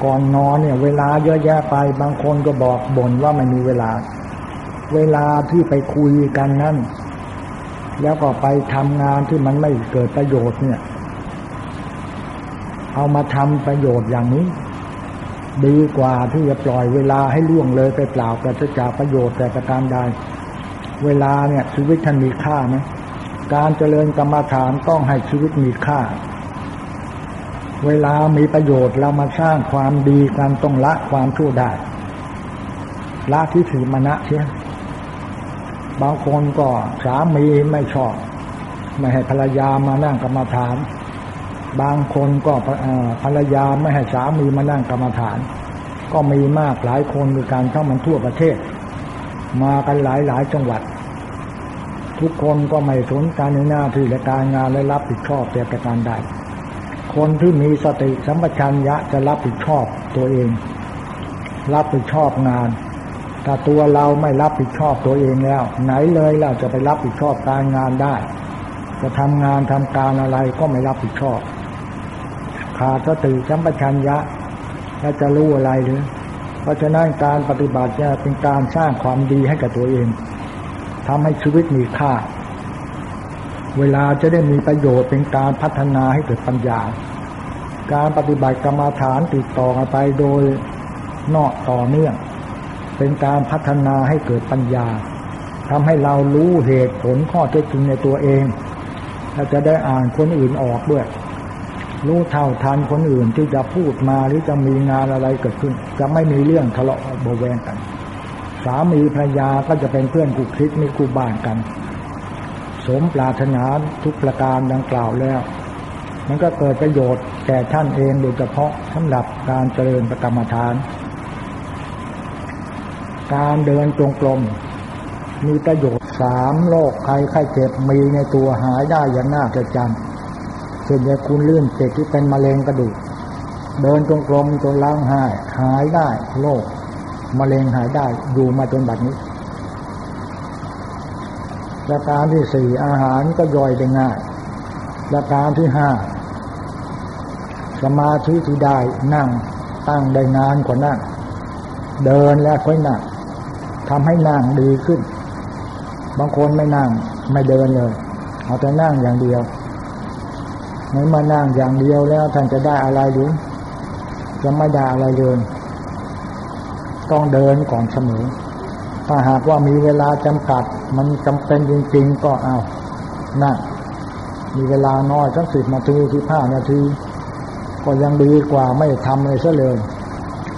ก่อนนอนเนี่ย เวลาเยอะแยะไป บางคนก็บอกบ่นว่าไม่มีเวลา เวลาที่ไปคุยกันนั้นแล้วก็ไปทำงานที่มันไม่เกิดประโยชน์เนี่ย เอามาทำประโยชน์อย่างนี้ ดีกว่าที่จะปล่อยเวลาให้ล่วงเลยไปเปล่าแต่จะจากประโยชน์แต่ประการใดเวลาเนี่ยชีวิตท่านมีค่าไหมการเจริญกรรมฐานต้องให้ชีวิตมีค่า เวลามีประโยชน์เรามาสร้างความดีการต้องละความชั่วได้ ละที่ถือมณะเชียบางคนก็สามีไม่ชอบ ไม่ให้ภรรยามานั่งกรรมฐาน บางคนก็ภรรยาไม่ให้สามีมานั่งกรรมฐาน ก็มีมากหลายคนมีการเข้ามันทั่วประเทศ มากันหลายหลายจังหวัด ทุกคนก็ไม่สนใจในหน้าที่และการงานและรับผิดชอบแต่ประการใด คนที่มีสติสัมปชัญญะจะรับผิดชอบตัวเอง รับผิดชอบงานแต่ตัวเราไม่รับผิดชอบตัวเองแล้ว ไหนเลยเราจะไปรับผิดชอบการงานได้ จะทำงานทำการอะไรก็ไม่รับผิดชอบ ขาดสติสัมปชัญญะและจะรู้อะไรหรือเพราะฉะนั้นการปฏิบัติจะเป็นการสร้างความดีให้กับตัวเองทำให้ชีวิตมีค่า เวลาจะได้มีประโยชน์เป็นการพัฒนาให้เกิดปัญญา การปฏิบัติกรรมฐานติดต่อกันไปโดยนอกต่อเนื่อง เป็นการพัฒนาให้เกิดปัญญาทำให้เรารู้เหตุผลข้อเท็จจริงในตัวเอง และจะได้อ่านคนอื่นออกด้วย รู้เท่าทันคนอื่นที่จะพูดมาหรือจะมีงานอะไรเกิดขึ้น จะไม่มีเรื่องทะเลาะเบาแวงกัน สามีภรรยาก็จะเป็นเพื่อนกูคิดมีกูบ้านกัน สมปรารถนาทุกประการดังกล่าวแล้ว มันก็เกิดประโยชน์แก่ท่านเองโดยเฉพาะสำหรับการเจริญประกรรมฐาน การเดินจงกรมมีประโยชน์สามโรคใครไข้เจ็บมีในตัวหายได้อย่างน่าจะจำเช่นอย่าคุณลื่นเจ็บที่เป็นมะเร็งกระดูก เดินจงกรมจนล้างหายหายได้โรคมะเร็งหายได้อยู่มาจนบัดนี้ประการที่สี่อาหารก็ย่อยได้ง่ายประการที่ห้า สมาธิที่ได้นั่งตั้งได้นานกว่านั่ง เดินแล้วค่อยนั่งทำให้นั่งดีขึ้น บางคนไม่นั่งไม่เดินเลย เอาแต่นั่งอย่างเดียวไม่มานั่งอย่างเดียวแล้วท่านจะได้อะไรหรือจะไม่ได้อะไรเลยต้องเดินก่อนเสมอ ถ้าหากว่ามีเวลาจำกัด มันจำเป็นจริงๆก็เอานั่งมีเวลาน้อยสักสิบนาทีสิบห้านาที ก็ยังดีกว่าไม่ทำเลยซะเลย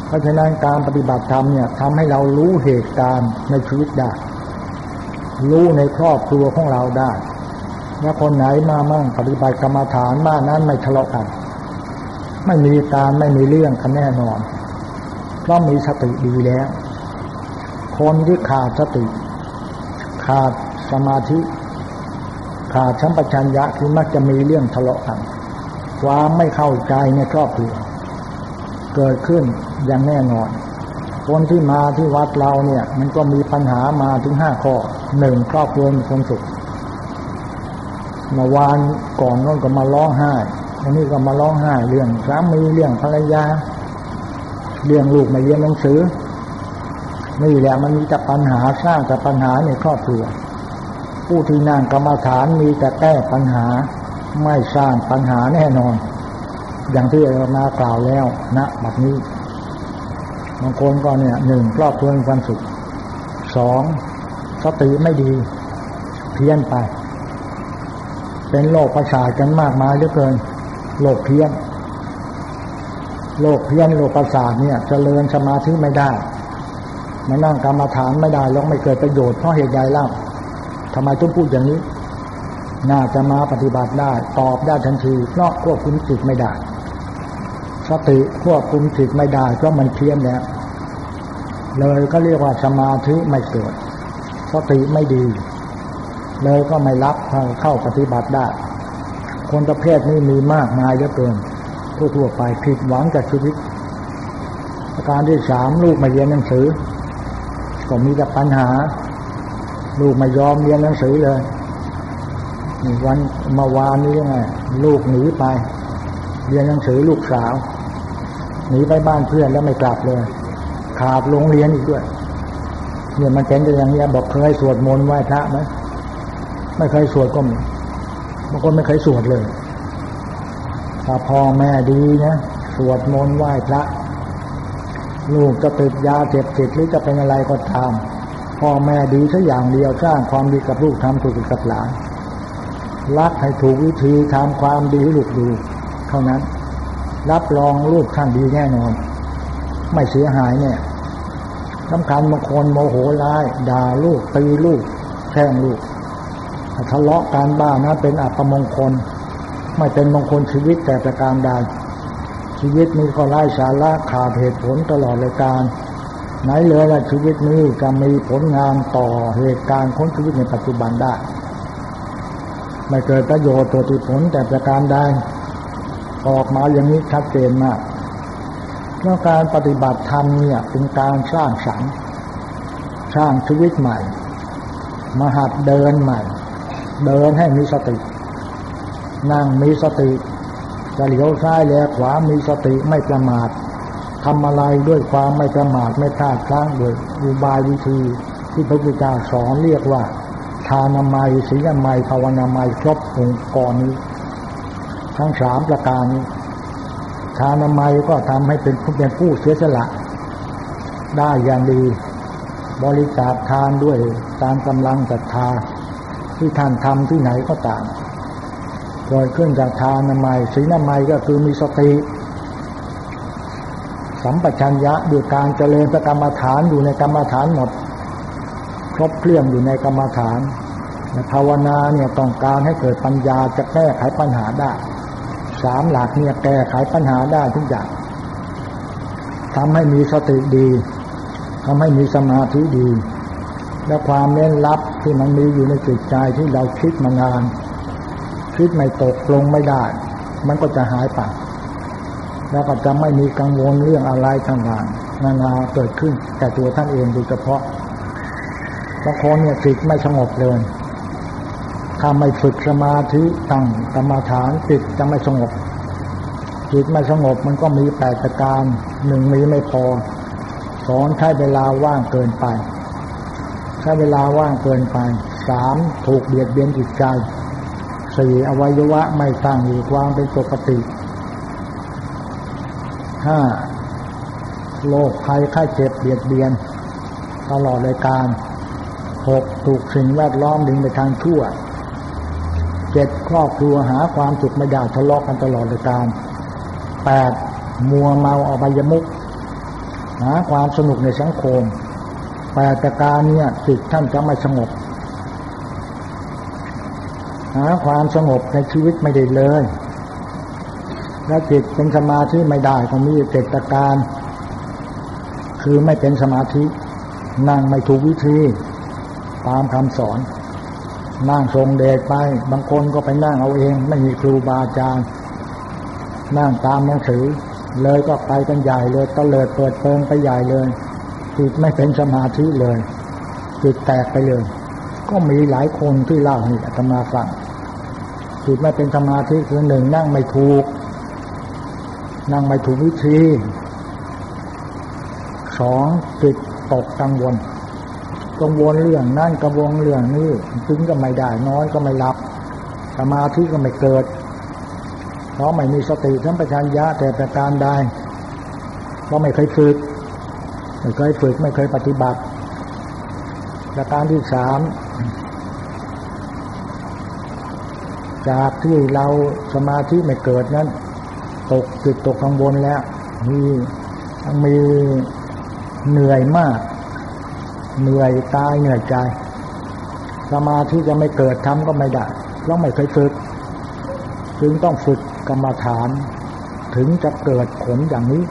เพราะฉะนั้นการปฏิบัติธรรมเนี่ยทำให้เรารู้เหตุการณ์ในชีวิตได้ รู้ในครอบครัวของเราได้ว่าคนไหนมามั่งปฏิบัติกรรมฐานบ้านนั้นไม่ทะเลาะกัน ไม่มีการไม่มีเรื่องกันแน่นอน เพราะมีสติดีแล้ว คนที่ขาดสติ ขาดสมาธิ ขาดชัมปชัญญะที่มักจะมีเรื่องทะเลาะกัน ความไม่เข้าใจในครอบครัวเกิดขึ้นอย่างแน่นอน คนที่มาที่วัดเราเนี่ย มันก็มีปัญหามาถึงห้าข้อหนึ่งครอบครัวมีความสุขเมื่อวานก่อนน้นก็มาร้องไห้อันนี้ก็มาร้องไห้เรื่องสามีเรื่องภรรยา เรื่องลูกมาเรียนหนังสือนี่แหละมันมีแต่ปัญหาสร้างแต่ปัญหาในครอบครัวผู้ที่นั่งกรรมฐานมีแต่แก้ปัญหา ไม่สร้างปัญหาแน่นอน อย่างที่เรามากล่าวแล้วณนะแบบนี้บางคนก็เนี่ยหนึ่งครอบครัวมีความสุขสองสติไม่ดี เพี้ยนไป เป็นโรคประสาทกันมากมายเหลือเกินโรคเพี้ยนโรคเพี้ยนโรคประสาทเนี่ยจเจริญสมาธิไม่ได้มานั่งกรรมฐานไม่ได้แล้วไม่เกิดประโยชน์เพราะเหตุใดเล่าทำไมต้องพูดอย่างนี้ น่าจะมาปฏิบัติได้ ตอบได้ทันทีเพราะควบคุมจิตไม่ได้สติควบคุมจิตไม่ได้เพราะมันเพี้ยนแล้วเลยก็เรียกว่าสมาธิไม่เกิดสติไม่ดี เลยก็ไม่รับเข้าปฏิบัติได้ คนประเภทนี้มีมากมายเยอะเกินทั่วๆไปผิดหวังจากชีวิตประการที่สามลูกมาเรียนหนังสือ ก็มีแต่ปัญหา ลูกไม่ยอมเรียนหนังสือเลย วันเมื่อวานนี้ยังไงลูกหนีไป เรียนหนังสือลูกสาว หนีไปบ้านเพื่อนแล้วไม่กลับเลย ขาดโรงเรียนอีกด้วยเนี่ยมันเป็นอย่างนี้บอกเคยสวดมนต์ไหว้พระไหมไม่เคยสวดก็มีบางคนไม่เคยสวดเลยถ้าพ่อแม่ดีนะสวดมนต์ไหว้พระลูกจะติดยาเจ็บติดหรือจะเป็นอะไรก็ตามพ่อแม่ดีสักอย่างเดียวสร้างความดีกับลูกทำถูกกับหลาน รักให้ถูกวิธีทำความดีให้ลูกดู เท่านั้น รับรองลูกท่านดีแน่นอน ไม่เสียหายเนี่ยสำคัญบางคนโมโหร้ายด่าลูกตีลูกแช่งลูกทะเลาะการบ้านนะเป็นอัปมงคล ไม่เป็นมงคลชีวิตแต่ประการใดชีวิตนี้ก็ไร้สาระขาดเหตุผลตลอดเลยการ ไหนเลยว่าชีวิตนี้จะมีผลงานต่อเหตุการณ์ของชีวิตในปัจจุบันได้ ไม่เกิดประโยชน์ตัวติผลแต่ประการใดออกมาอย่างนี้ชัดเจนมากเพราะการปฏิบัติธรรมเนี่ยเป็นการสร้างสรรค์สร้างชีวิตใหม่ มหัดเดินใหม่ เดินให้มีสติ นั่งมีสติจะเหลียวซ้ายแลขวามีสติไม่ประมาททำอะไรด้วยความไม่ประมาทไม่พลาดพลั้งโดยอุบายวิธีที่พระพุทธเจ้าสอนเรียกว่า ทานามัยศีลนามัยภาวนามัยครบองค์กรนี้ ทั้งสามประการนี้ทานามัยก็ทำให้เป็นผู้เป็นผู้เสียสละ ได้อย่างดี บริจาคทานด้วยตามกำลังศรัทธาที่ท่านทำที่ไหนก็ตามเกิดขึ้นจากทานามัยศีลนามัยก็คือมีสติสัมปชัญญะด้วยการเจริญกรรมฐานอยู่ในกรรมฐานหมด รบเครื่องอยู่ในกรรมฐานภาวนาเนี่ยต้องการให้เกิดปัญญาจะแก้ไขปัญหาได้สามหลักเนี่ยแก้ไขปัญหาได้ทุกอย่างทำให้มีสติดีทำให้มีสมาธิดี และความเล่นลับที่มันมีอยู่ในจิตใจที่เราคิดมานาน คิดไม่ตกลงไม่ได้ มันก็จะหายไปแล้วก็จะไม่มีกังวลเรื่องอะไรต่างๆนานาเกิดขึ้นแต่ตัวท่านเองโดยเฉพาะ บางคนเนี่ยจิตไม่สงบเลยถ้าไม่ฝึกสมาธิตั้งกรรมฐานจิตจะไม่สงบ จิตไม่สงบมันก็มีแปดประการหนึ่งมีไม่พอสองใช้เวลาว่างเกินไปใช้เวลาว่างเกินไปสามถูกเบียดเบียนจิตใจสี่อวัยวะไม่ตั้งอยู่ความเป็นปกติห้าโรคภัยไข้เจ็บเบียดเบียน ตลอดรายการ หกถูกสิ่งแวดล้อมดึงไปทางชั่วเจ็ดครอบครัวหาความสุขไม่ได้ทะเลาะกันตลอดรายการแปดมัวเมาอบายมุกหาความสนุกในสังคมแปดประการเนี่ยจิตท่านจะไม่สงบ หาความสงบในชีวิตไม่ได้เลยและจิตเป็นสมาธิไม่ได้ก็มีเจ็ดประการ คือไม่เป็นสมาธินั่งไม่ถูกวิธี ตามคำสอน นั่งทรงเดชไป บางคนก็ไปนั่งเอาเอง ไม่มีครูบาอาจารย์ นั่งตามหนังสือ เลยก็ไปกันใหญ่เลยตะเลิดเปิดเปิงไปใหญ่เลยจิตไม่เป็นสมาธิเลยจิตแตกไปเลย ก็มีหลายคนที่เล่าให้อาตมาฟังจิตไม่เป็นสมาธิคือหนึ่งนั่งไม่ถูก นั่งไม่ถูกวิธีสองจิตตกกังวล กังวลเรื่องนั่นกังวลเรื่องนี้จึงก็ไม่ได้น้อยก็ไม่รับสมาธิก็ไม่เกิด เพราะไม่มีสติทั้งปัญญาแต่ประการใดเพราะไม่เคยฝึกไม่เคยฝึกไม่เคยปฏิบัติประการที่สามจากที่เราสมาธิไม่เกิดนั้น ตกจิตตกกังวลแล้ว มีมีเหนื่อยมาก เหนื่อยตายเหนื่อยใจสมาธิจะไม่เกิดทำก็ไม่ได้เพราะไม่เคยฝึก จึงต้องฝึกกรรมฐาน ถึงจะเกิดผลอย่างนี้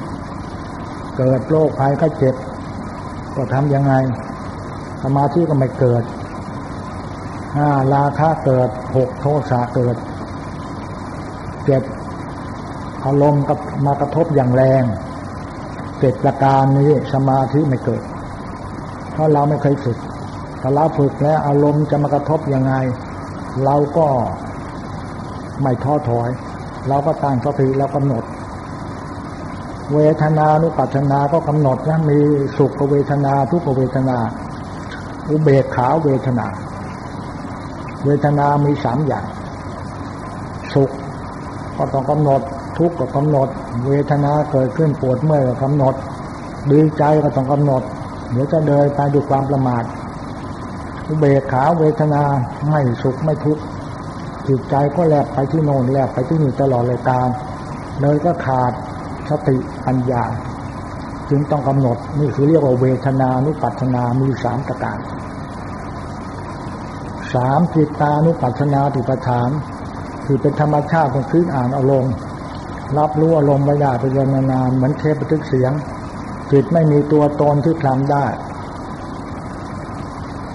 เกิดโรคภัยไข้เจ็บ ก็ทำยังไง สมาธิก็ไม่เกิดห้าราคะเกิดหกโทสะเกิดเจ็ดอารมณ์กับมากระทบอย่างแรงเจ็ดประการนี้สมาธิไม่เกิด ราะเราไม่เคยฝึกถ้าเราฝึกแล้วอารมณ์จะมากระทบยังไง เราก็ไม่ท้อถอย เราก็ตั้งสติแล้วกำหนด เวทนานุปัฏนาก็กำหนดนะมีสุขเวทนาทุกเวทนา อุเบกขาเวทนา เวทนามีสามอย่าง สุขก็ต้องกำหนดทุกข์ก็กำหนด เวทนาเกิดขึ้นปวดเมื่อยก็กำหนดดีใจก็ต้องกำหนด เดี๋ยวจะเดินไปด้วยความประมาทอุเบกขาเวทนาไม่สุขไม่ทุกข์จิตใจก็แลบไปที่โน่นแลบไปที่นี่ตลอดเลยการเลยก็ขาดสติปัญญา จึงต้องกำหนดนี่คือเรียกว่าเวทนานุปัฏนามีสามประการสามจิตานุปัฏนาติปฐานคือเป็นธรรมชาติของพื้นอ่านอารมณ์รับรู้อารมณ์ไว้ได้ไปยนานๆเหมือนเทปบันทึกเสียง จิตไม่มีตัวตนที่คลำได้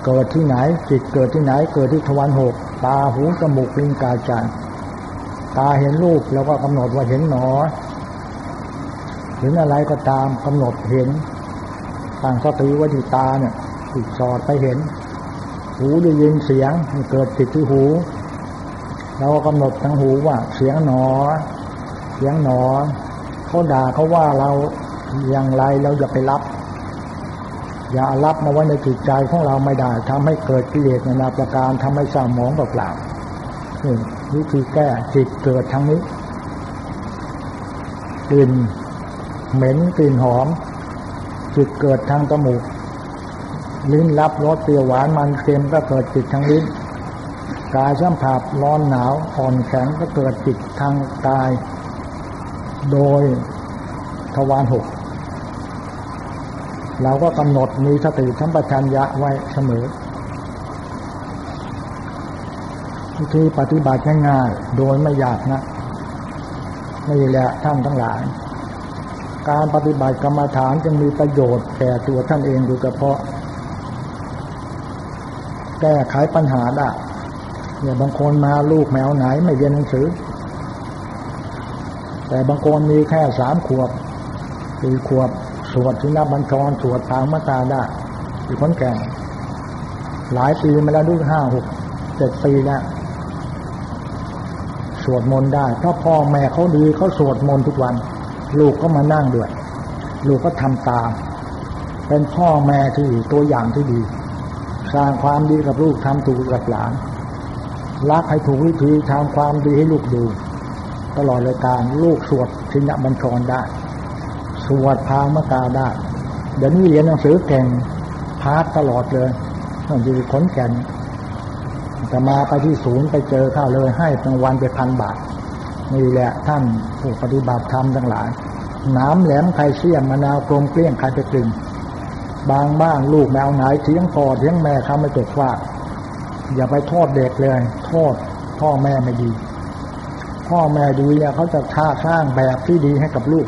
เกิดที่ไหน จิตเกิดที่ไหน เกิดที่ทวารหกตาหูจมูกลิ้นกายใจตาเห็นรูปแล้วก็กำหนดว่าเห็นหนอถึงอะไรก็ตามกำหนดเห็นตั้งสติไว้ที่ตาเนี่ยติดสอดไปเห็น หูได้ยินเสียงเกิดติดที่หูเราก็กำหนดทั้งหูว่า เสียงหนอ เสียงหนอเขาด่าเขาว่าเรา อย่างไรเราอย่าไปรับ อย่ารับมาไว้ในจิตใจของเราไม่ได้ทำให้เกิดกิเลสนานาประการทำให้เศร้าหมองเปล่าๆนี่วิธีแก้จิตเกิดทั้งนี้กลิ่นเหม็นกลิ่นหอม จิตเกิดทางจมูกลิ้นรับรสเปรี้ยวหวานมันเค็มก็เกิดจิตทางลิ้นกายสัมผัสร้อนหนาวอ่อนแข็งก็เกิดจิตทางกาย โดยทวารหก เราก็กำหนดมีสติสัมปชัญญะไว้เสมอวิธีปฏิบัติง่ายๆ โดยไม่ยากนะนี่แหละท่านทั้งหลาย การปฏิบัติกรรมฐานจึงมีประโยชน์แก่ตัวท่านเองโดยเฉพาะ แก้ไขปัญหาได้เนี่ยบางคนมาลูกแมวไหนไม่เรียนหนังสือ แต่บางคนมีแค่สามขวบสี่ขวบ สวดชินบัญชรสวดทางมาตาได้อยู่คนแก่หลายปีมาแล้วดูห้าหกเจ็ดปีแล้วสวดมนต์ได้ ถ้าพ่อแม่เขาดีเขาสวดมนต์ทุกวัน ลูกก็มานั่งด้วย ลูกก็ทำตาม เป็นพ่อแม่ที่ตัวอย่างที่ดี สร้างความดีกับลูกทำถูกกับหลานรักให้ถูกวิธีทำความดีให้ลูกดู ตลอดเลยการลูกสวดชินบัญชรได้ สวดพางมกาได้ เดี๋ยวนี้เรียนหนังสือเก่งพาร์ทตลอดเลยต้องอยู่ขนแก่นแต่มาไปที่ศูนย์ไปเจอข้าเลยให้รางวัลไปพันบาทนี่แหละท่านผู้ปฏิบัติธรรมทั้งหลายน้ำแหลมไข่เสี่ยมมะนาวกลมเกลี้ยงใครไปกลึงบางบ้านลูกแมวไหนเทียงพ่อเทียงแม่เขาไม่ตกว่า อย่าไปโทษเด็กเลย โทษพ่อแม่ไม่ดี พ่อแม่ดีเนี่ยเขาจะท่าสร้างแบบที่ดีให้กับลูก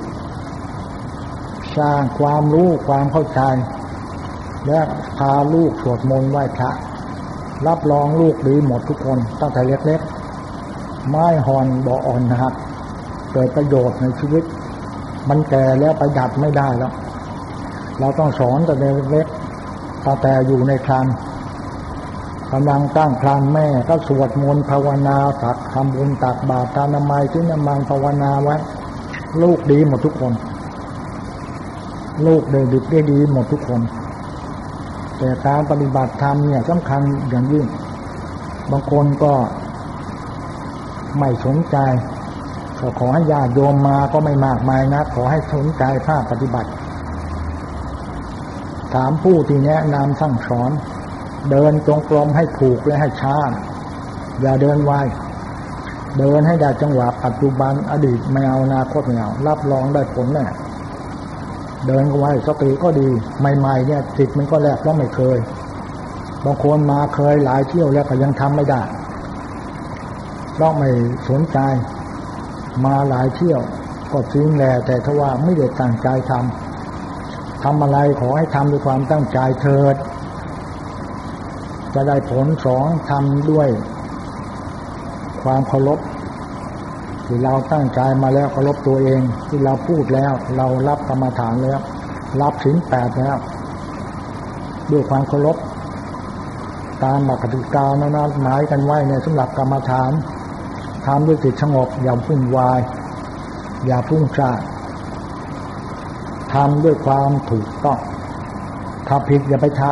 สร้างความรู้ความเข้าใจ และพาลูกสวดมนต์ไหว้พระรับรองลูกดีหมดทุกคนตั้งแต่เล็กๆไม้หอนบ่อ่อนนะครับ เกิดประโยชน์ในชีวิต มันแก่แล้วไปดัดไม่ได้แล้ว เราต้องสอนแต่เล็กๆตั้งแต่อยู่ในครันกำลังตั้งครันแม่ก็สวดมนต์ภาวนาตักทำบุญตักบาตรตานามัยที่นมังภาวนาไว้ลูกดีหมดทุกคน ลูกเดินดิบได้ดีหมดทุกคน แต่การปฏิบัติธรรมเนี่ยสำคัญอย่างยิ่ง บางคนก็ไม่สนใจก็ขอให้ญาติโยมมาก็ไม่มากมายนะ ขอให้สนใจภาคปฏิบัติ ถามผู้ที่แนะนำสั่งสอน เดินตรงกลมให้ถูกและให้ช้าอย่าเดินไวเดินให้ได้จังหวะปัจจุบันอดีตไม่เอาอนาคตไม่เอารับรองได้ผลแน่ เดินก็ไว้สติก็ดี ใหม่ๆเนี่ยจิตมันก็แรกแล้วไม่เคยบางคนมาเคยหลายเที่ยวแล้วก็ยังทำไม่ได้ต้องไม่สนใจมาหลายเที่ยว ก็จริงแหละแต่ถ้าว่าไม่ได้ตั้งใจทำทำอะไรขอให้ทำด้วยความตั้งใจเถิด จะได้ผลสองทำด้วย ความเคารพ ที่เราตั้งใจมาแล้วเคารพตัวเอง ที่เราพูดแล้ว เรารับกรรมฐานแล้ว รับสินแปดแล้ว ด้วยความเคารพตามหลักกติกานะนะหมายกันไว้ในสำหรับกรรมฐานทำด้วยจิตสงบอย่าพุ่งวาย อย่าพุ่งซ่าทำด้วยความถูกต้องถ้าผิดอย่าไปท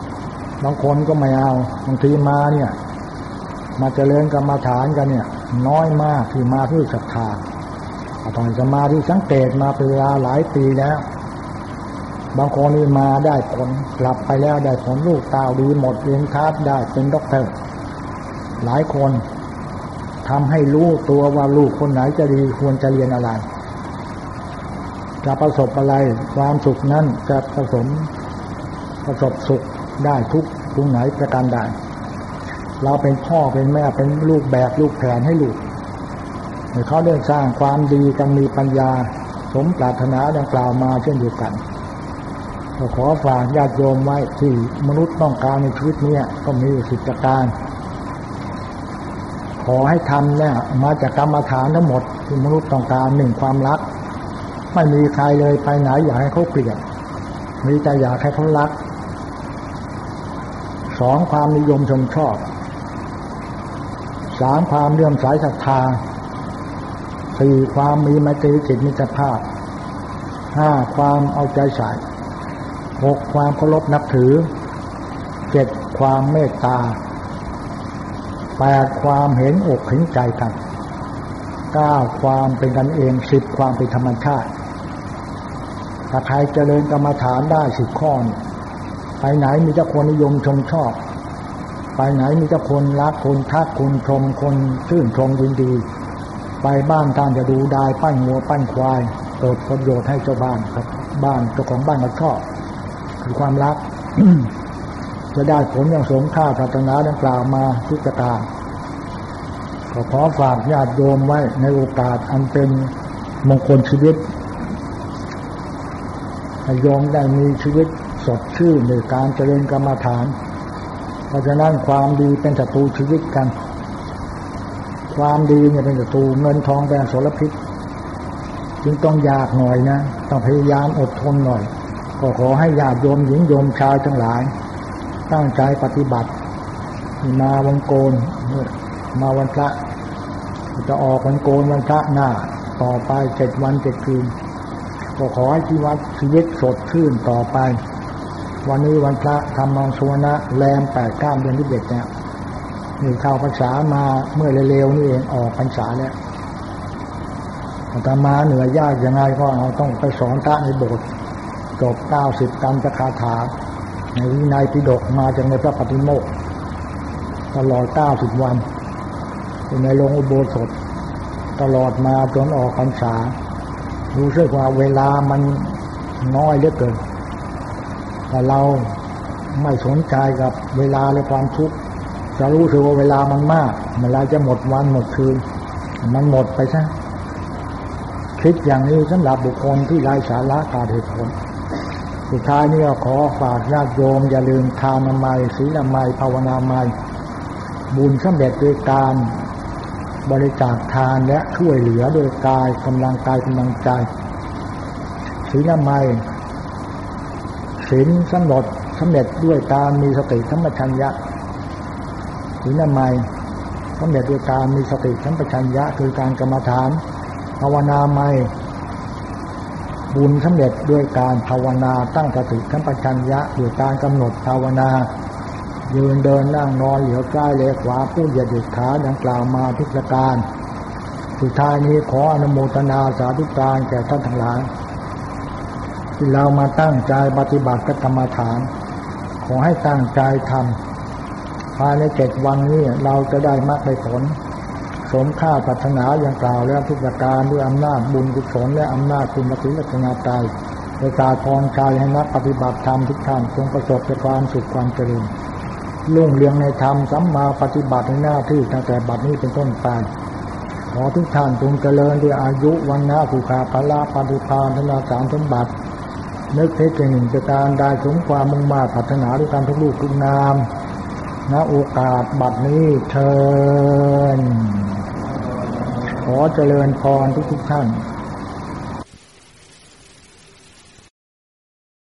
ำบางคนก็ไม่เอาบางทีมาเนี่ย มาเจริญกรรมฐานกันเนี่ย น้อยมากที่มาเพื่อศรัทธาตอนจะมาที่สังเกตมาเป็นเวลาหลายปีแล้ว บางคนนี่มาได้ผลกลับไปแล้วได้ผลลูกตาดีหมดเรียนคาบได้เป็นด็อกเตอร์หลายคนทำให้รู้ตัวว่าลูกคนไหนจะดีควรจะเรียนอะไร จะประสบอะไรความสุขนั้นจะผสมประสบสุขได้ทุกทุกไหนประการใด เราเป็นพ่อเป็นแม่เป็นลูกแบบลูกแผนให้ลูกเขาได้สร้างความดีกันมีปัญญา สมปรารถนาดังกล่าวมาเช่นเดียวกันขอฝากญาติโยมไว้ที่มนุษย์ต้องการในชีวิตนี้ก็มีสิทธิการ ขอให้ทำเนี่ยมาจากกรรมฐานทั้งหมดที่มนุษย์ต้องการหนึ่งความรัก ไม่มีใครเลยไปไหนอยากให้เขาเกลียดมีแต่อยากให้เขารักสองความนิยมชมชอบ สามความเลื่อมสายศรัทธาสี่ความมีมตรีจิตมิตรภาพห้าความเอาใจใส่หกความเคารพนับถือเจ็ดความเมตตาแปดความเห็นอกเห็นใจกันเก้าความเป็นกันเองสิบความเป็นธรรมชาติ ถ้าใครเจริญกรรมฐานได้สิบข้อไปไหนมีเจ้าคนนิยมชมชอบ ไปไหนมีเจ้าคนรักคนทักคนชมคนชื่นชมยินดี ไปบ้านการจะดูดายปั้นงัวปั้นควายเกิดประโยชน์ให้เจ้าบ้านครับ บ้านเจ้าของบ้านก็ชอบคือความรัก จะได้ผลอย่างสมค่าศาสนาดังกล่าวมาทุกการก็ขอฝากญาติโยมไว้ในโอกาสอันเป็นมงคลชีวิตให้โยมได้มีชีวิตสดชื่นในการเจริญกรรมฐาน เพราะฉะนั้นความดีเป็นศัตรูชีวิตกัน ความดีเนี่ยเป็นศัตรูเงินทองเป็นสารพิษ จึงต้องยากหน่อยนะต้องพยายามอดทนหน่อย ก็ขอให้ญาติโยมหญิงโยมชายทั้งหลาย ตั้งใจปฏิบัติมาวังโกนมาวันพระจะออกวันโกนวันพระหน้า ต่อไปเจ็ดวันเจ็ดคืนก็ขอให้ชีวิตชีวิตสดชื่นต่อไป วันนี้วันพระทำมังสวนะแรมแปดเก้าเดือนที่เด็ดเนี่ยนี่เข้าพรรษามาเมื่อเร็วๆนี่เองออกพรรษาแล้วอาตมาเหนือยากยังไงก็เอาต้องไปสอนพระในโบสถ์จบเก้าสิบกันจะคาถา ในวินัยปิฎกมาจากในพระปฏิโมกตลอดเก้าสิบวันในโรงอุโบสถตลอดมาจนออกพรรษา รู้สึกว่าเวลามันน้อยเหลือเกิน แต่เราไม่สนใจกับเวลาและความทุกข์จะรู้สึกว่าเวลามันมากเวลาจะหมดวันหมดคืน มันหมดไปซะคิดอย่างนี้สำหรับบุคคลที่ไร้สาระขาดเหตุผล สุดท้ายนี้ขอฝากญาติโยม อย่าลืมทานามัยศีลไมัยภาวนาไมัยบุญสำเร็จด้วยการบริจาคทานและช่วยเหลือโดยกายกำลังกายกำลังใจศีลไมัย ศีลสำเร็จสำเร็จด้วยการมีสติธรรมชัญญะศีลไมัยสำเร็จด้วยการมีสติธรรมชัญญะคือการกรรมฐาน ภาวนาไมัยบุญสำเร็จด้วยการภาวนาตั้งสติธรรมชัญญะด้วยการกำหนดภาวนา ยืนเดินนั่งนอนเหลียวซ้ายเลขวาพูดเหยียดหยียดขาดังกล่าวมาทุกประการสุดท้ายนี้ขออนุโมทนาสาธุการแก่ท่านทั้งหลาย ที่เรามาตั้งใจปฏิบัติกรรมฐาน ขอให้ตั้งใจทำภายในเจ็ดวันนี้เราจะได้มรรคผล สมค่าปรารถนาอย่างกล่าวแล้วทุกประการด้วยอำนาจบุญกุศลและอำนาจคุณพระรัตนาใจโอกาสพรใจให้นักปฏิบัติธรรมทุกท่านจงประสบแต่ความสุขความเจริญลุ่งเรืองในธรรมสัมมาปฏิบัติในหน้าที่ตั้งแต่บัดนี้เป็นต้นไปขอทุกท่านจงเจริญด้วยอายุวันนาสุขาภละปฏิภาณธนาสารสมบัติ นึกเทศหนึ่งจะการได้สมความมุ่งมาพัฒนาด้วยการทุกลูกทุกนามณโอกาสบัดนี้เชิญขอเจริญพรทุกทุกท่าน